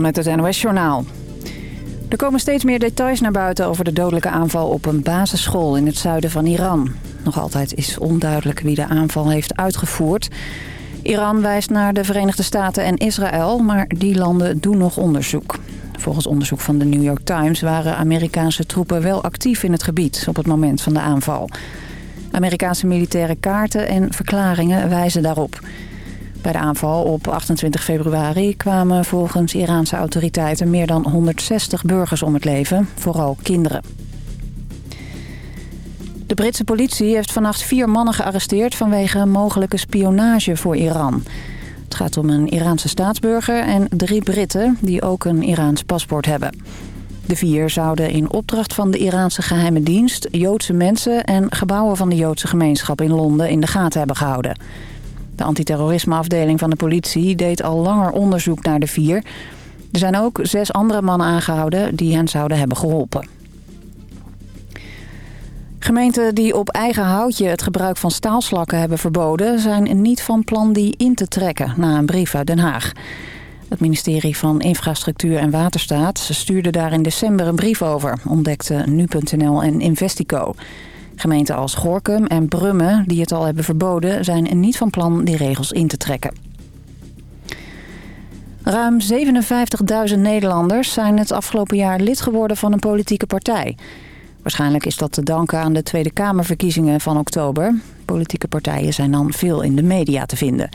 Met het NOS Journaal. Er komen steeds meer details naar buiten over de dodelijke aanval op een basisschool in het zuiden van Iran. Nog altijd is onduidelijk wie de aanval heeft uitgevoerd. Iran wijst naar de Verenigde Staten en Israël, maar die landen doen nog onderzoek. Volgens onderzoek van de New York Times waren Amerikaanse troepen wel actief in het gebied op het moment van de aanval. Amerikaanse militaire kaarten en verklaringen wijzen daarop. Bij de aanval op 28 februari kwamen volgens Iraanse autoriteiten meer dan 160 burgers om het leven, vooral kinderen. De Britse politie heeft vannacht vier mannen gearresteerd vanwege mogelijke spionage voor Iran. Het gaat om een Iraanse staatsburger en drie Britten die ook een Iraans paspoort hebben. De vier zouden in opdracht van de Iraanse geheime dienst... Joodse mensen en gebouwen van de Joodse gemeenschap in Londen in de gaten hebben gehouden. De antiterrorismeafdeling van de politie deed al langer onderzoek naar de vier. Er zijn ook zes andere mannen aangehouden die hen zouden hebben geholpen. Gemeenten die op eigen houtje het gebruik van staalslakken hebben verboden... zijn niet van plan die in te trekken na een brief uit Den Haag. Het ministerie van Infrastructuur en Waterstaat stuurde daar in december een brief over... ontdekte Nu.nl en Investico. Gemeenten als Gorkum en Brummen, die het al hebben verboden... zijn niet van plan die regels in te trekken. Ruim 57.000 Nederlanders zijn het afgelopen jaar lid geworden van een politieke partij. Waarschijnlijk is dat te danken aan de Tweede Kamerverkiezingen van oktober. Politieke partijen zijn dan veel in de media te vinden.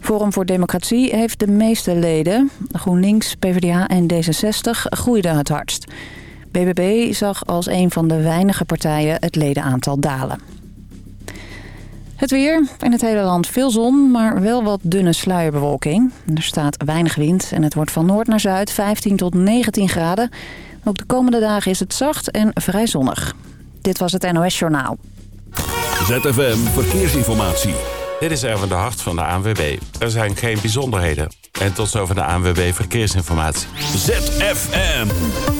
Forum voor Democratie heeft de meeste leden. GroenLinks, PvdA en D66 groeiden het hardst. BBB zag als een van de weinige partijen het ledenaantal dalen. Het weer. In het hele land veel zon, maar wel wat dunne sluierbewolking. Er staat weinig wind en het wordt van noord naar zuid 15 tot 19 graden. Ook de komende dagen is het zacht en vrij zonnig. Dit was het NOS Journaal. ZFM Verkeersinformatie. Dit is Erwin de Hart van de ANWB. Er zijn geen bijzonderheden. En tot zover de ANWB Verkeersinformatie. ZFM.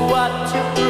what to do.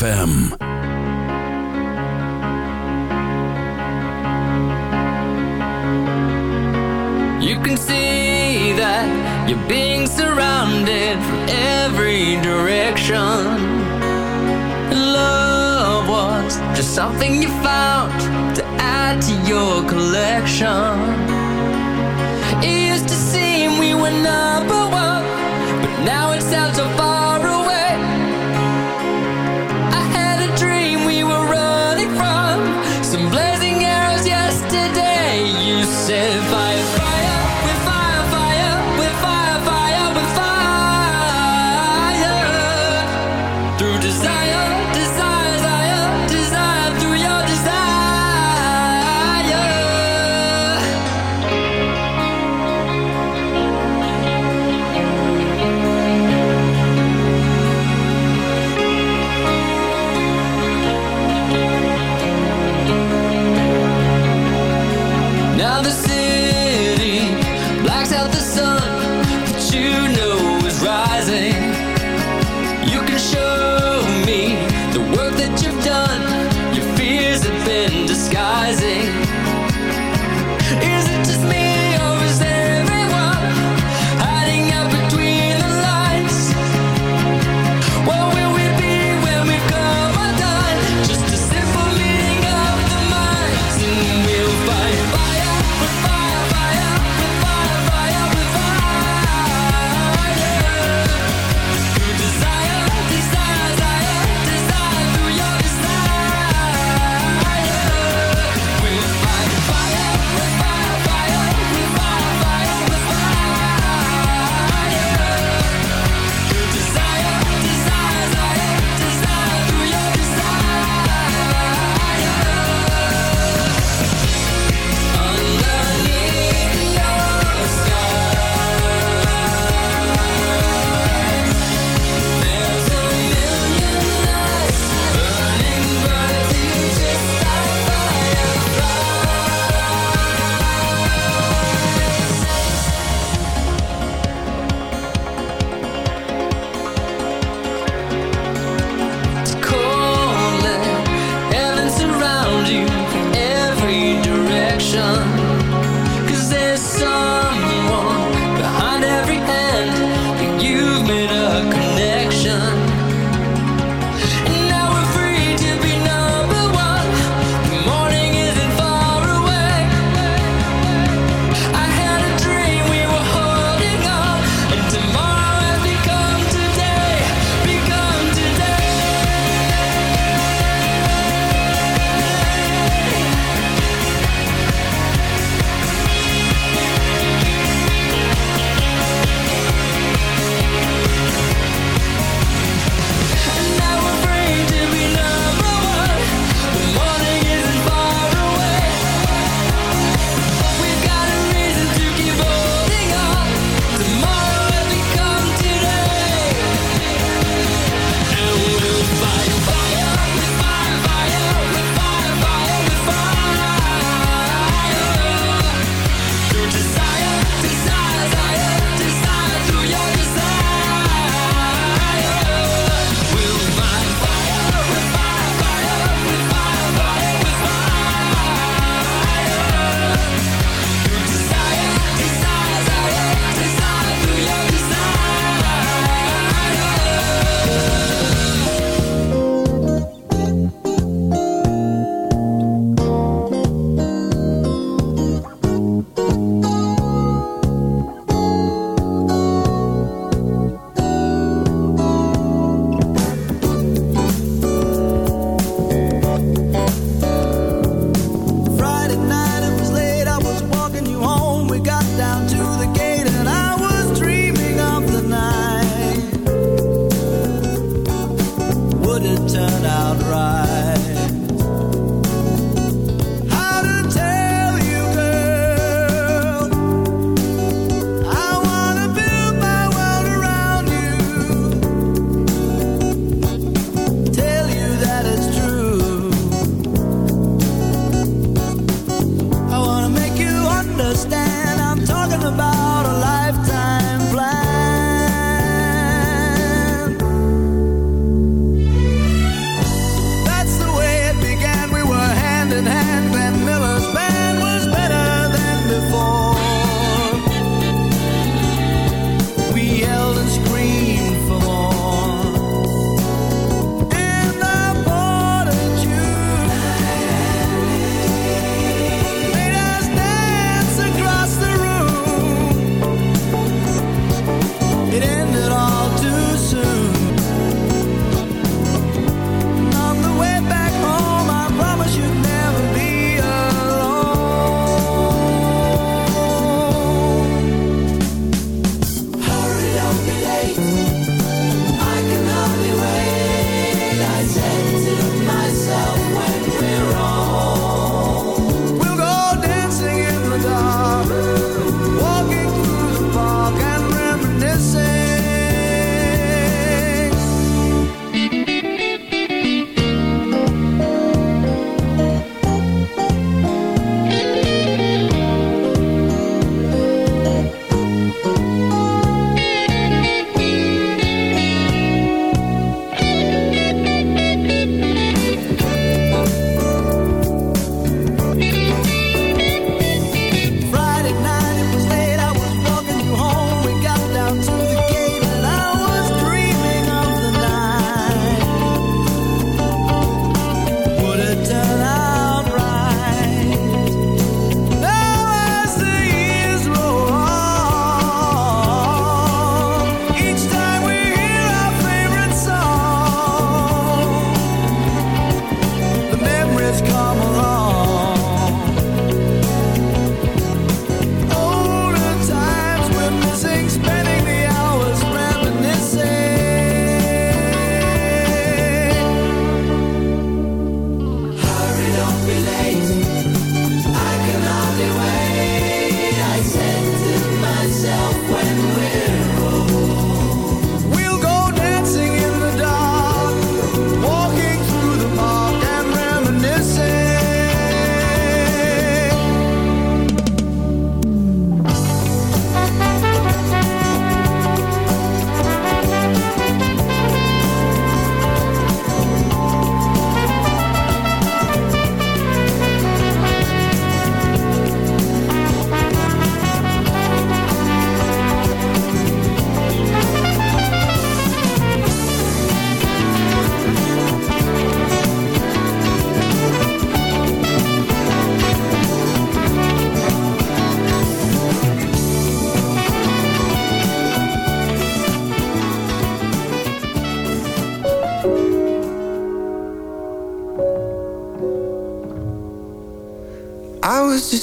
ZFM.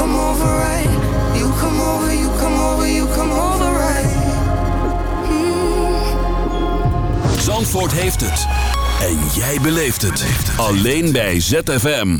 Come over right. You come over, you come over, you come over right. Zandvoort heeft het. En jij beleeft het. Alleen bij ZFM.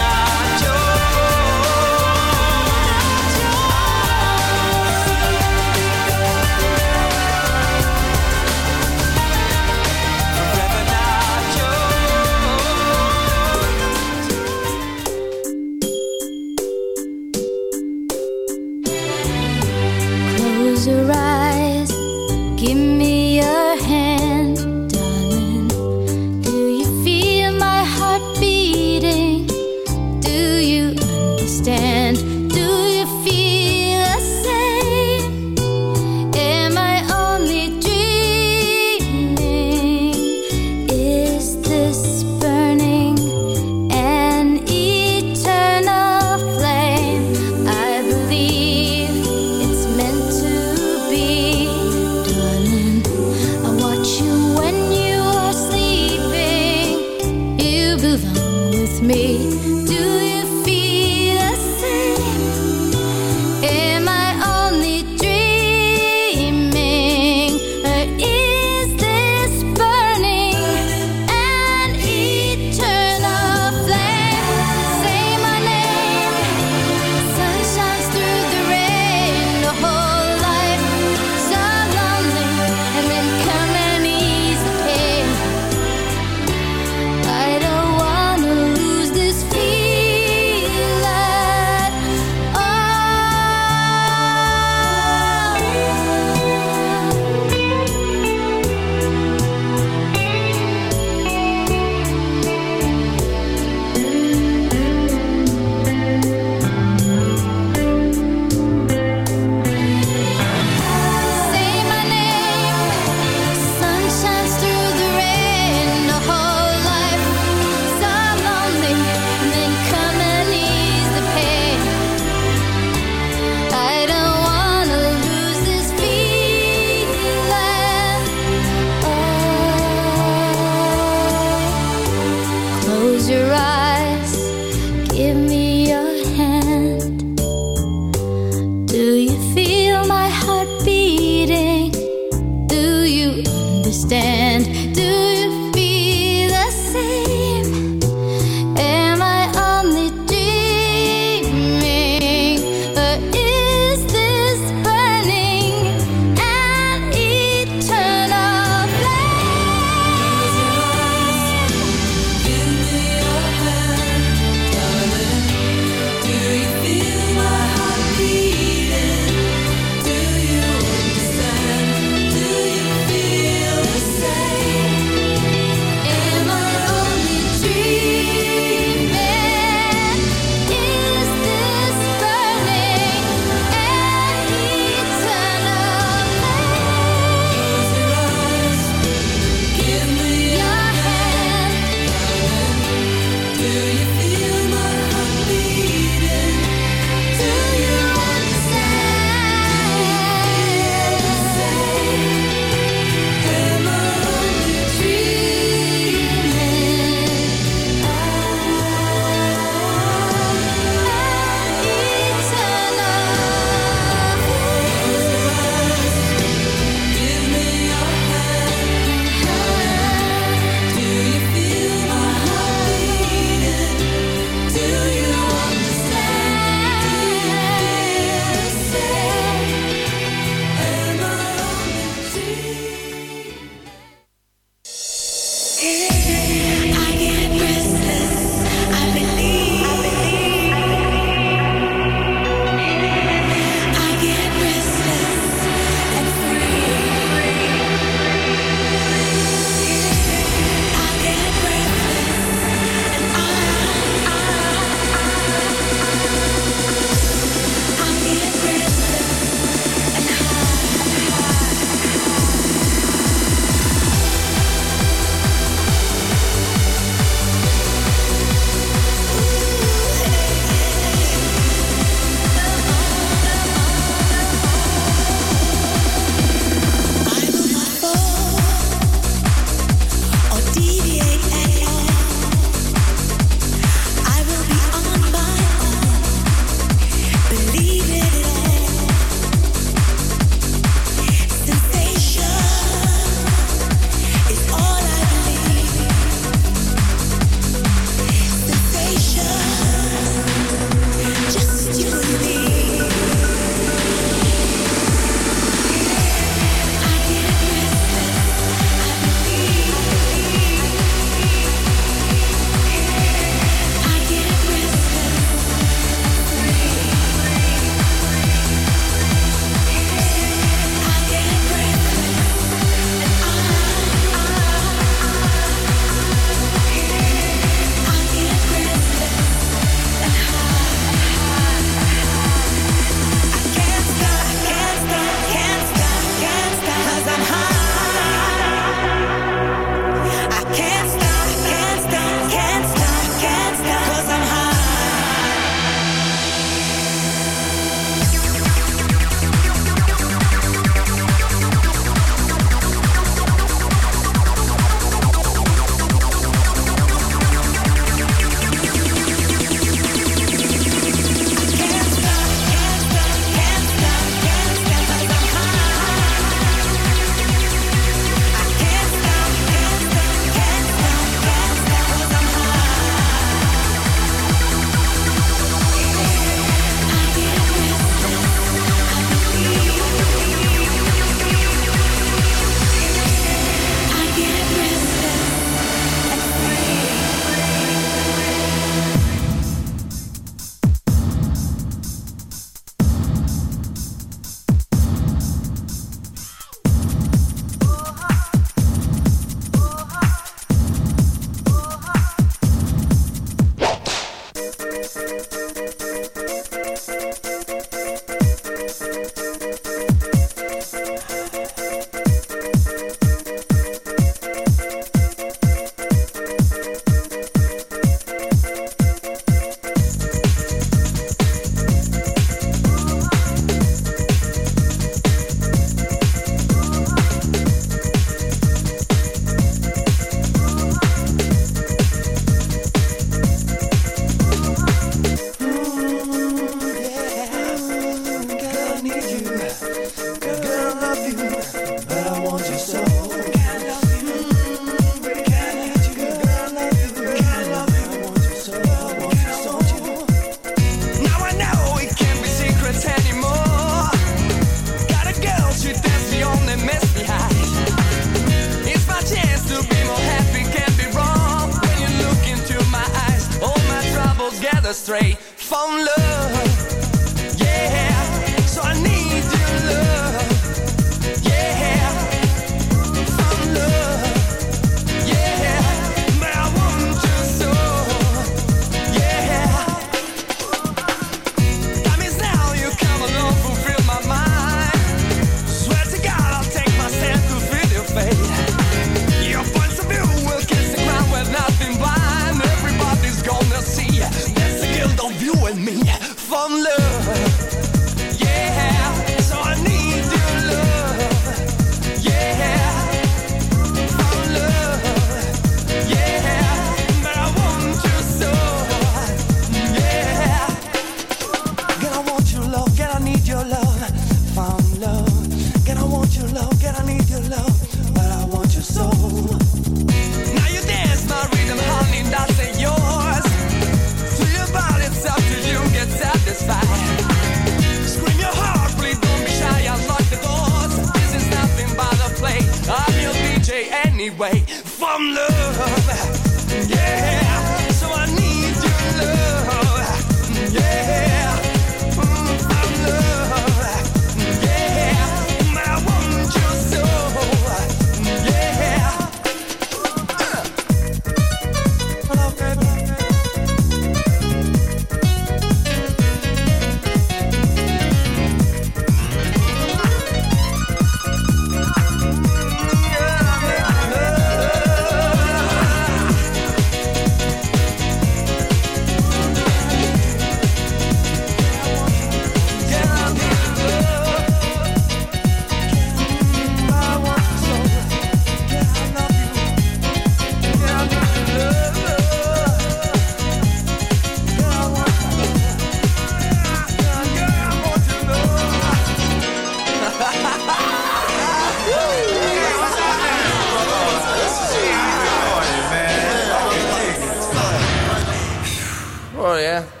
é.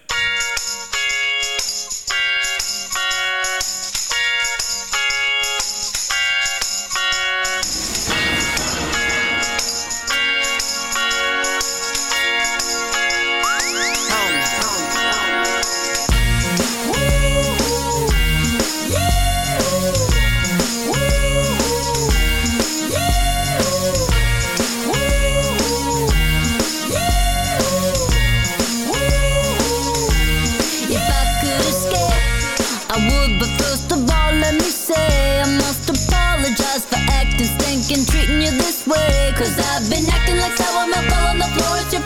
would, but first of all, let me say I must apologize for acting, stinking, treating you this way. Cause I've been acting like sour milk fall on the floor, it's your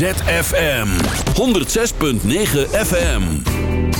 ZFM 106.9 FM.